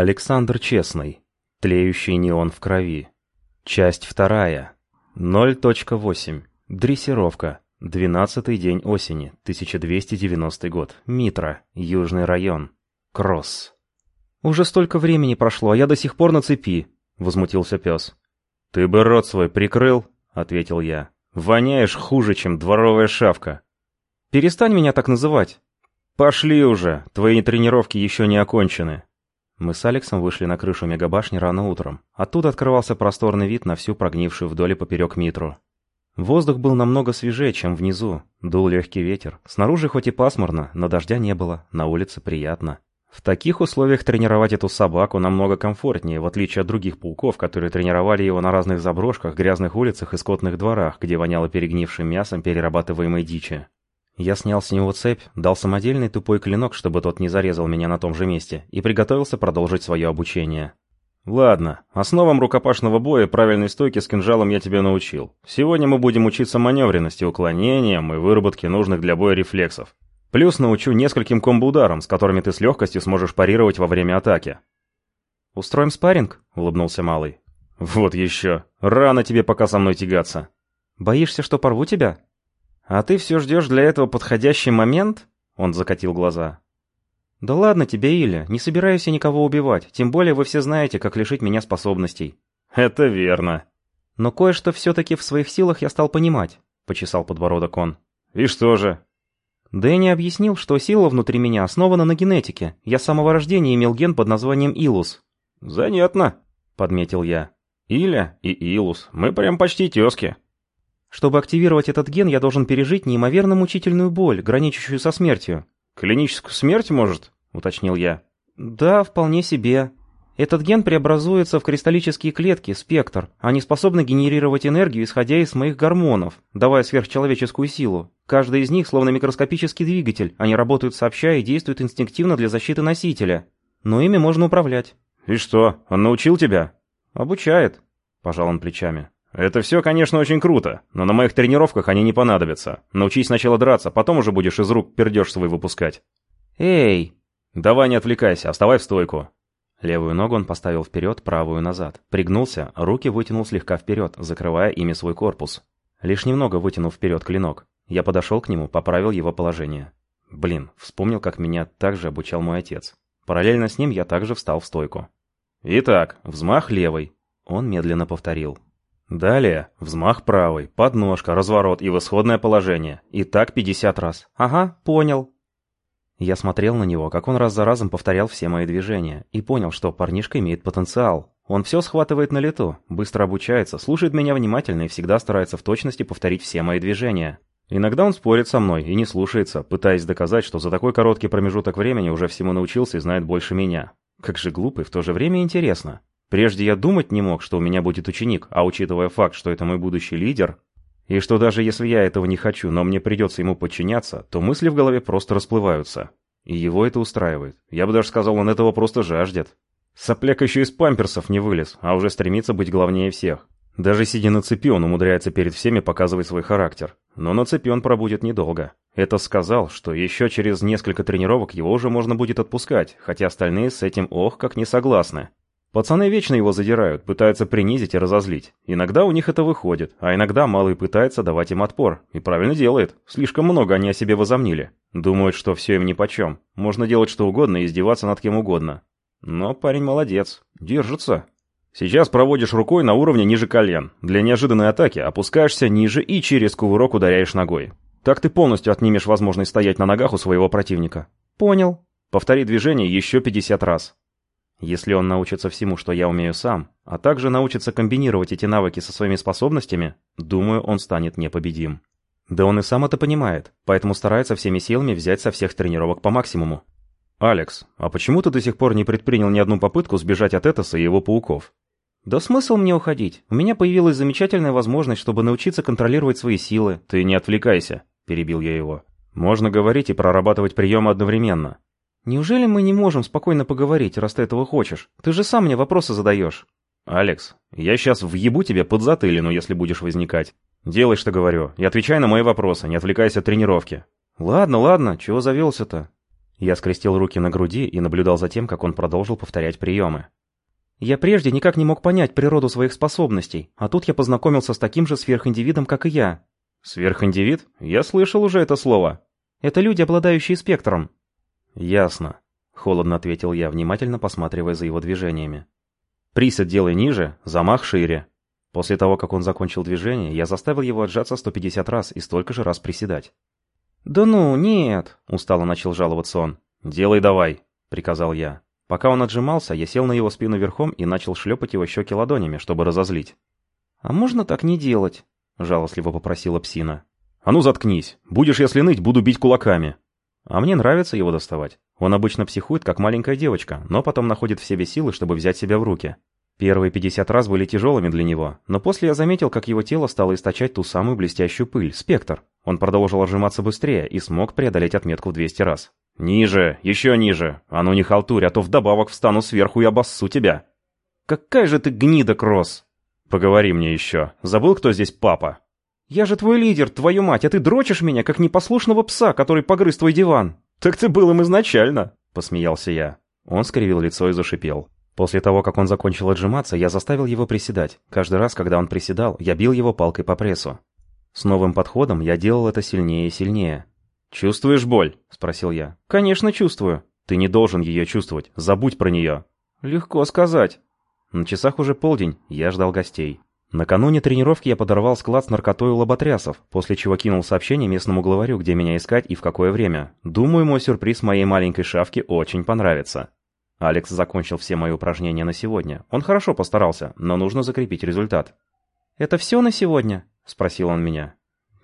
Александр Честный. Тлеющий неон в крови. Часть вторая. 0.8. Дрессировка. Двенадцатый день осени, 1290 год. Митра, Южный район. Кросс. «Уже столько времени прошло, а я до сих пор на цепи», — возмутился пес. «Ты бы рот свой прикрыл», — ответил я. «Воняешь хуже, чем дворовая шавка». «Перестань меня так называть». «Пошли уже, твои тренировки еще не окончены». Мы с Алексом вышли на крышу мегабашни рано утром. Оттуда открывался просторный вид на всю прогнившую вдоль и поперек Митру. Воздух был намного свежее, чем внизу. Дул легкий ветер. Снаружи хоть и пасмурно, но дождя не было. На улице приятно. В таких условиях тренировать эту собаку намного комфортнее, в отличие от других пауков, которые тренировали его на разных заброшках, грязных улицах и скотных дворах, где воняло перегнившим мясом перерабатываемой дичи. Я снял с него цепь, дал самодельный тупой клинок, чтобы тот не зарезал меня на том же месте, и приготовился продолжить свое обучение. «Ладно, основам рукопашного боя правильной стойки с кинжалом я тебя научил. Сегодня мы будем учиться маневренности, уклонениям и выработке нужных для боя рефлексов. Плюс научу нескольким комбо-ударам, с которыми ты с легкостью сможешь парировать во время атаки». «Устроим спарринг?» — улыбнулся Малый. «Вот еще. Рано тебе пока со мной тягаться». «Боишься, что порву тебя?» «А ты все ждешь для этого подходящий момент?» Он закатил глаза. «Да ладно тебе, Иля, не собираюсь я никого убивать, тем более вы все знаете, как лишить меня способностей». «Это верно». «Но кое-что все-таки в своих силах я стал понимать», — почесал подбородок он. «И что же?» Дэнни объяснил, что сила внутри меня основана на генетике. Я с самого рождения имел ген под названием Илус. «Занятно», — подметил я. «Иля и Илус, мы прям почти тезки». Чтобы активировать этот ген, я должен пережить неимоверно мучительную боль, граничащую со смертью. «Клиническую смерть, может?» — уточнил я. «Да, вполне себе. Этот ген преобразуется в кристаллические клетки, спектр. Они способны генерировать энергию, исходя из моих гормонов, давая сверхчеловеческую силу. Каждый из них словно микроскопический двигатель. Они работают сообща и действуют инстинктивно для защиты носителя. Но ими можно управлять». «И что, он научил тебя?» «Обучает», — пожал он плечами. «Это все, конечно, очень круто, но на моих тренировках они не понадобятся. Научись сначала драться, потом уже будешь из рук пердеж свой выпускать». «Эй!» «Давай не отвлекайся, оставай в стойку». Левую ногу он поставил вперед, правую назад. Пригнулся, руки вытянул слегка вперед, закрывая ими свой корпус. Лишь немного вытянул вперед клинок. Я подошел к нему, поправил его положение. Блин, вспомнил, как меня также обучал мой отец. Параллельно с ним я также встал в стойку. «Итак, взмах левой». Он медленно повторил. Далее взмах правой, подножка, разворот и в исходное положение. И так 50 раз. Ага, понял. Я смотрел на него, как он раз за разом повторял все мои движения, и понял, что парнишка имеет потенциал. Он все схватывает на лету, быстро обучается, слушает меня внимательно и всегда старается в точности повторить все мои движения. Иногда он спорит со мной и не слушается, пытаясь доказать, что за такой короткий промежуток времени уже всему научился и знает больше меня. Как же глупо и в то же время интересно. Прежде я думать не мог, что у меня будет ученик, а учитывая факт, что это мой будущий лидер, и что даже если я этого не хочу, но мне придется ему подчиняться, то мысли в голове просто расплываются. И его это устраивает. Я бы даже сказал, он этого просто жаждет. Сопляк еще из памперсов не вылез, а уже стремится быть главнее всех. Даже сидя на цепи, он умудряется перед всеми показывать свой характер. Но на цепи он пробудет недолго. Это сказал, что еще через несколько тренировок его уже можно будет отпускать, хотя остальные с этим ох как не согласны. Пацаны вечно его задирают, пытаются принизить и разозлить. Иногда у них это выходит, а иногда малый пытается давать им отпор. И правильно делает. Слишком много они о себе возомнили. Думают, что все им нипочем. Можно делать что угодно и издеваться над кем угодно. Но парень молодец. Держится. Сейчас проводишь рукой на уровне ниже колен. Для неожиданной атаки опускаешься ниже и через кувырок ударяешь ногой. Так ты полностью отнимешь возможность стоять на ногах у своего противника. Понял. Повтори движение еще 50 раз. Если он научится всему, что я умею сам, а также научится комбинировать эти навыки со своими способностями, думаю, он станет непобедим. Да он и сам это понимает, поэтому старается всеми силами взять со всех тренировок по максимуму. «Алекс, а почему ты до сих пор не предпринял ни одну попытку сбежать от Этоса и его пауков?» «Да смысл мне уходить? У меня появилась замечательная возможность, чтобы научиться контролировать свои силы». «Ты не отвлекайся», — перебил я его. «Можно говорить и прорабатывать приемы одновременно. «Неужели мы не можем спокойно поговорить, раз ты этого хочешь? Ты же сам мне вопросы задаешь». «Алекс, я сейчас въебу тебе под затылину, если будешь возникать. Делай, что говорю, и отвечай на мои вопросы, не отвлекайся от тренировки». «Ладно, ладно, чего завелся-то?» Я скрестил руки на груди и наблюдал за тем, как он продолжил повторять приемы. Я прежде никак не мог понять природу своих способностей, а тут я познакомился с таким же сверхиндивидом, как и я. Сверхиндивид? Я слышал уже это слово. Это люди, обладающие спектром. Ясно. Холодно ответил я, внимательно посматривая за его движениями. Присед делай ниже, замах шире. После того, как он закончил движение, я заставил его отжаться 150 раз и столько же раз приседать. «Да ну, нет!» — устало начал жаловаться он. «Делай давай!» — приказал я. Пока он отжимался, я сел на его спину верхом и начал шлепать его щеки ладонями, чтобы разозлить. «А можно так не делать?» — жалостливо попросила псина. «А ну заткнись! Будешь, если ныть, буду бить кулаками!» А мне нравится его доставать. Он обычно психует, как маленькая девочка, но потом находит в себе силы, чтобы взять себя в руки. Первые 50 раз были тяжелыми для него, но после я заметил, как его тело стало источать ту самую блестящую пыль, спектр. Он продолжил отжиматься быстрее и смог преодолеть отметку в 200 раз. «Ниже, еще ниже. А ну не халтурь, а то вдобавок встану сверху и обоссу тебя». «Какая же ты гнида, Кросс!» «Поговори мне еще. Забыл, кто здесь папа?» «Я же твой лидер, твою мать, а ты дрочишь меня, как непослушного пса, который погрыз твой диван». «Так ты был им изначально», — посмеялся я. Он скривил лицо и зашипел. После того, как он закончил отжиматься, я заставил его приседать. Каждый раз, когда он приседал, я бил его палкой по прессу. С новым подходом я делал это сильнее и сильнее. «Чувствуешь боль?» – спросил я. «Конечно чувствую. Ты не должен ее чувствовать. Забудь про нее». «Легко сказать». На часах уже полдень, я ждал гостей. Накануне тренировки я подорвал склад с наркотой у лоботрясов, после чего кинул сообщение местному главарю, где меня искать и в какое время. Думаю, мой сюрприз моей маленькой шавке очень понравится. Алекс закончил все мои упражнения на сегодня. Он хорошо постарался, но нужно закрепить результат. «Это все на сегодня?» – спросил он меня.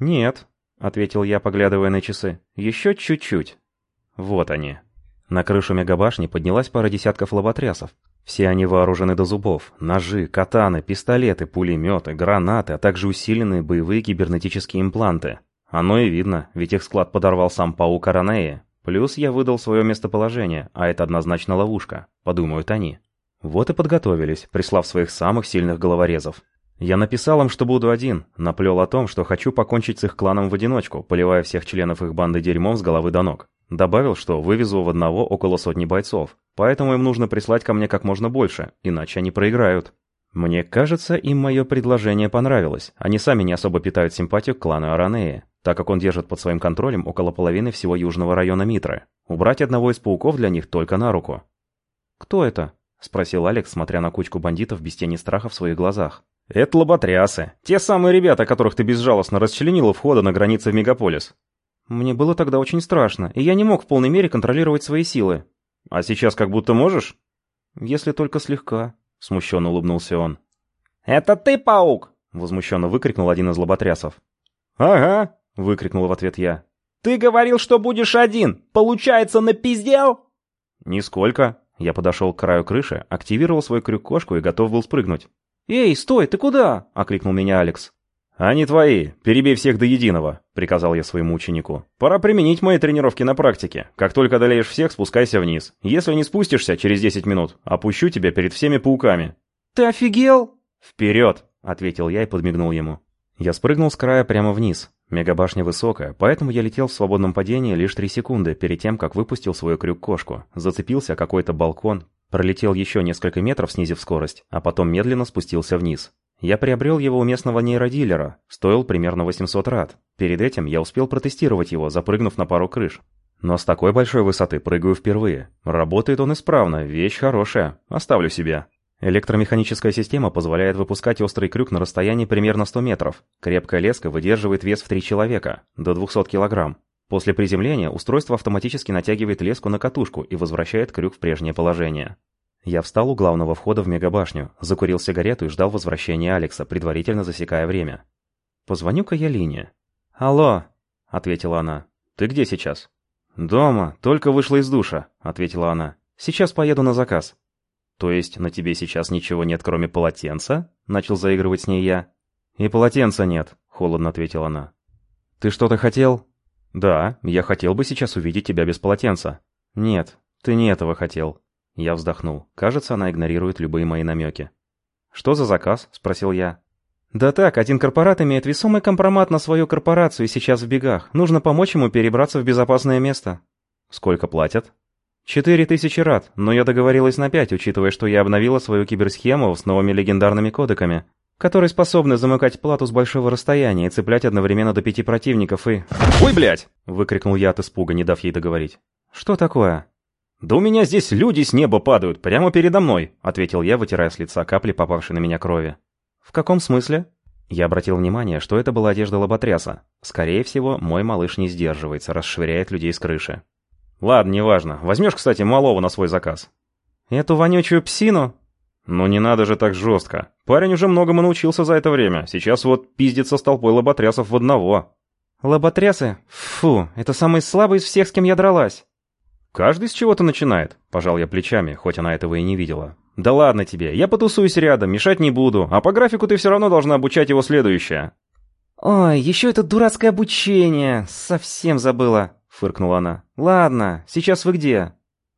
«Нет», — ответил я, поглядывая на часы. «Еще чуть-чуть». Вот они. На крышу мегабашни поднялась пара десятков лоботрясов. Все они вооружены до зубов. Ножи, катаны, пистолеты, пулеметы, гранаты, а также усиленные боевые кибернетические импланты. Оно и видно, ведь их склад подорвал сам паук Аранеи. Плюс я выдал свое местоположение, а это однозначно ловушка, подумают они. Вот и подготовились, прислав своих самых сильных головорезов. Я написал им, что буду один, наплел о том, что хочу покончить с их кланом в одиночку, поливая всех членов их банды дерьмом с головы до ног. Добавил, что вывезу в одного около сотни бойцов, поэтому им нужно прислать ко мне как можно больше, иначе они проиграют. Мне кажется, им мое предложение понравилось. Они сами не особо питают симпатию к клану Аранеи, так как он держит под своим контролем около половины всего южного района Митры. Убрать одного из пауков для них только на руку. «Кто это?» — спросил Алекс, смотря на кучку бандитов без тени страха в своих глазах. «Это лоботрясы. Те самые ребята, которых ты безжалостно расчленил у входа на границе в мегаполис». «Мне было тогда очень страшно, и я не мог в полной мере контролировать свои силы». «А сейчас как будто можешь?» «Если только слегка», — смущенно улыбнулся он. «Это ты, паук?» — возмущенно выкрикнул один из лоботрясов. «Ага», — выкрикнул в ответ я. «Ты говорил, что будешь один! Получается, напиздел?» «Нисколько». Я подошел к краю крыши, активировал свой крюк-кошку и готов был спрыгнуть. «Эй, стой, ты куда?» — окликнул меня Алекс. «Они твои. Перебей всех до единого», — приказал я своему ученику. «Пора применить мои тренировки на практике. Как только одолеешь всех, спускайся вниз. Если не спустишься через 10 минут, опущу тебя перед всеми пауками». «Ты офигел?» «Вперед!» — ответил я и подмигнул ему. Я спрыгнул с края прямо вниз. Мегабашня высокая, поэтому я летел в свободном падении лишь 3 секунды перед тем, как выпустил свой крюк-кошку. Зацепился какой-то балкон, Пролетел еще несколько метров, снизив скорость, а потом медленно спустился вниз. Я приобрел его у местного нейродилера, стоил примерно 800 рад. Перед этим я успел протестировать его, запрыгнув на пару крыш. Но с такой большой высоты прыгаю впервые. Работает он исправно, вещь хорошая, оставлю себе. Электромеханическая система позволяет выпускать острый крюк на расстоянии примерно 100 метров. Крепкая леска выдерживает вес в 3 человека, до 200 килограмм. После приземления устройство автоматически натягивает леску на катушку и возвращает крюк в прежнее положение. Я встал у главного входа в мегабашню, закурил сигарету и ждал возвращения Алекса, предварительно засекая время. «Позвоню-ка я Лине». «Алло», — ответила она. «Ты где сейчас?» «Дома, только вышла из душа», — ответила она. «Сейчас поеду на заказ». «То есть на тебе сейчас ничего нет, кроме полотенца?» — начал заигрывать с ней я. «И полотенца нет», — холодно ответила она. «Ты что-то хотел?» «Да, я хотел бы сейчас увидеть тебя без полотенца». «Нет, ты не этого хотел». Я вздохнул. Кажется, она игнорирует любые мои намеки. «Что за заказ?» – спросил я. «Да так, один корпорат имеет весомый компромат на свою корпорацию и сейчас в бегах. Нужно помочь ему перебраться в безопасное место». Сколько платят? Четыре тысячи рад, но я договорилась на пять, учитывая, что я обновила свою киберсхему с новыми легендарными кодеками, которые способны замыкать плату с большого расстояния и цеплять одновременно до пяти противников и... «Ой, блядь!» — выкрикнул я от испуга, не дав ей договорить. «Что такое?» «Да у меня здесь люди с неба падают, прямо передо мной», — ответил я, вытирая с лица капли, попавшей на меня крови. «В каком смысле?» Я обратил внимание, что это была одежда лоботряса. Скорее всего, мой малыш не сдерживается, расшвыряет людей с крыши. «Ладно, неважно. Возьмешь, кстати, малого на свой заказ». «Эту вонючую псину?» «Ну не надо же так жестко. Парень уже многому научился за это время. Сейчас вот пиздится с толпой лоботрясов в одного». «Лоботрясы? Фу, это самый слабый из всех, с кем я дралась». «Каждый с чего-то начинает», — пожал я плечами, хоть она этого и не видела. «Да ладно тебе, я потусуюсь рядом, мешать не буду, а по графику ты все равно должна обучать его следующее». «Ой, еще это дурацкое обучение, совсем забыла», — фыркнула она. «Ладно, сейчас вы где?»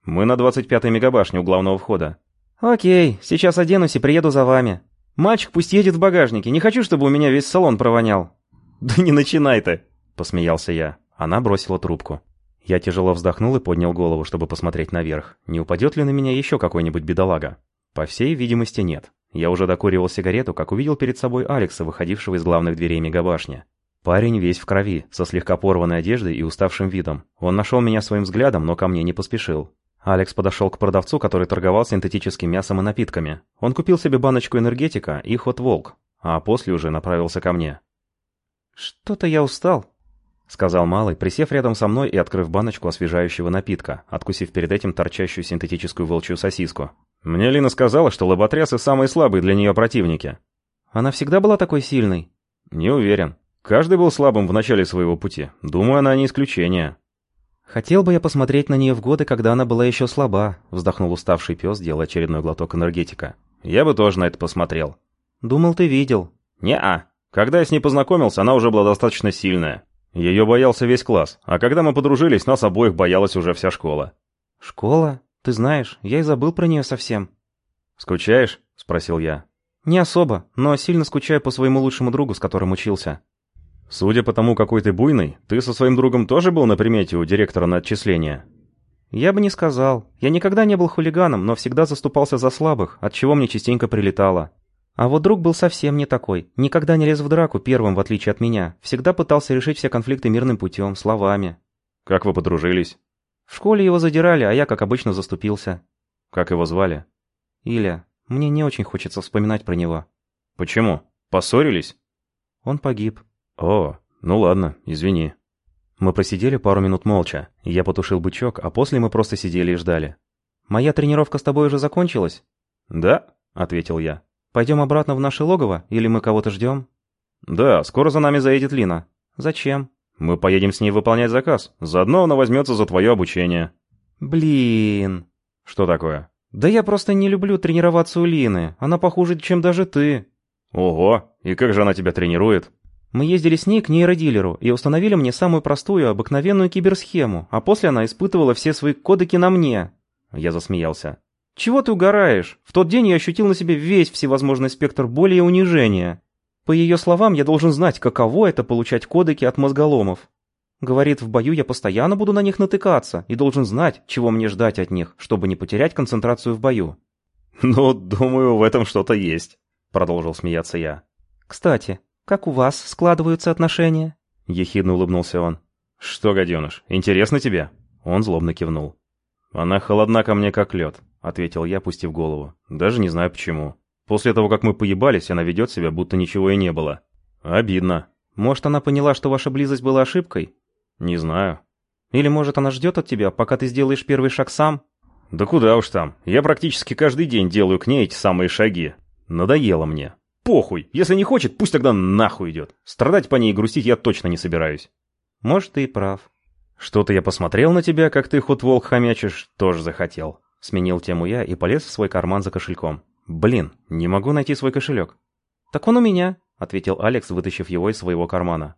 «Мы на 25-й мегабашне у главного входа». «Окей, сейчас оденусь и приеду за вами. Мальчик пусть едет в багажнике, не хочу, чтобы у меня весь салон провонял». «Да не начинай ты!» — посмеялся я. Она бросила трубку. Я тяжело вздохнул и поднял голову, чтобы посмотреть наверх. Не упадет ли на меня еще какой-нибудь бедолага? По всей видимости, нет. Я уже докуривал сигарету, как увидел перед собой Алекса, выходившего из главных дверей мегабашни. Парень весь в крови, со слегка порванной одеждой и уставшим видом. Он нашел меня своим взглядом, но ко мне не поспешил. Алекс подошел к продавцу, который торговал синтетическим мясом и напитками. Он купил себе баночку энергетика и хот волк, а после уже направился ко мне. «Что-то я устал», — сказал Малый, присев рядом со мной и открыв баночку освежающего напитка, откусив перед этим торчащую синтетическую волчью сосиску. «Мне Лина сказала, что лоботрясы самые слабые для нее противники». «Она всегда была такой сильной?» «Не уверен. Каждый был слабым в начале своего пути. Думаю, она не исключение». «Хотел бы я посмотреть на нее в годы, когда она была еще слаба», — вздохнул уставший пес, делая очередной глоток энергетика. «Я бы тоже на это посмотрел». «Думал, ты видел». «Не-а. Когда я с ней познакомился, она уже была достаточно сильная. Ее боялся весь класс, а когда мы подружились, нас обоих боялась уже вся школа». «Школа? Ты знаешь, я и забыл про нее совсем». «Скучаешь?» — спросил я. «Не особо, но сильно скучаю по своему лучшему другу, с которым учился». «Судя по тому, какой ты буйный, ты со своим другом тоже был на примете у директора на отчисление?» «Я бы не сказал. Я никогда не был хулиганом, но всегда заступался за слабых, от чего мне частенько прилетало. А вот друг был совсем не такой. Никогда не лез в драку первым, в отличие от меня. Всегда пытался решить все конфликты мирным путем, словами». «Как вы подружились?» «В школе его задирали, а я, как обычно, заступился». «Как его звали?» «Иля. Мне не очень хочется вспоминать про него». «Почему? Поссорились?» «Он погиб». «О, ну ладно, извини». Мы просидели пару минут молча. Я потушил бычок, а после мы просто сидели и ждали. «Моя тренировка с тобой уже закончилась?» «Да», — ответил я. «Пойдем обратно в наше логово, или мы кого-то ждем?» «Да, скоро за нами заедет Лина». «Зачем?» «Мы поедем с ней выполнять заказ. Заодно она возьмется за твое обучение». «Блин...» «Что такое?» «Да я просто не люблю тренироваться у Лины. Она похуже, чем даже ты». «Ого, и как же она тебя тренирует?» Мы ездили с ней к нейродилеру и установили мне самую простую, обыкновенную киберсхему, а после она испытывала все свои кодеки на мне. Я засмеялся. «Чего ты угораешь? В тот день я ощутил на себе весь всевозможный спектр боли и унижения. По ее словам, я должен знать, каково это получать кодеки от мозголомов. Говорит, в бою я постоянно буду на них натыкаться и должен знать, чего мне ждать от них, чтобы не потерять концентрацию в бою». «Ну, думаю, в этом что-то есть», — продолжил смеяться я. «Кстати, как у вас складываются отношения?» Ехидно улыбнулся он. «Что, гаденыш, интересно тебе?» Он злобно кивнул. «Она холодна ко мне, как лед», — ответил я, пустив голову. «Даже не знаю почему. После того, как мы поебались, она ведет себя, будто ничего и не было. Обидно. Может, она поняла, что ваша близость была ошибкой?» «Не знаю». «Или, может, она ждет от тебя, пока ты сделаешь первый шаг сам?» «Да куда уж там. Я практически каждый день делаю к ней эти самые шаги. Надоело мне. Похуй. Если не хочет, пусть тогда нахуй идет. Страдать по ней и грустить я точно не собираюсь». «Может, ты и прав». «Что-то я посмотрел на тебя, как ты ход волк хомячишь, тоже захотел». Сменил тему я и полез в свой карман за кошельком. «Блин, не могу найти свой кошелек». «Так он у меня», — ответил Алекс, вытащив его из своего кармана.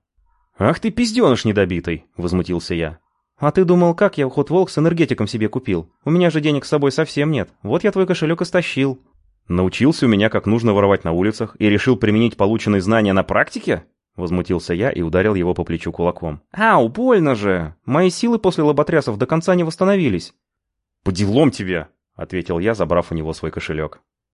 «Ах ты пизденыш недобитый!» — возмутился я. «А ты думал, как я ход волк с энергетиком себе купил? У меня же денег с собой совсем нет. Вот я твой кошелек и стащил». Научился у меня, как нужно воровать на улицах, и решил применить полученные знания на практике? Возмутился я и ударил его по плечу кулаком. «Ау, больно же! Мои силы после лоботрясов до конца не восстановились!» «По делам тебе!» — ответил я, забрав у него свой кошелек.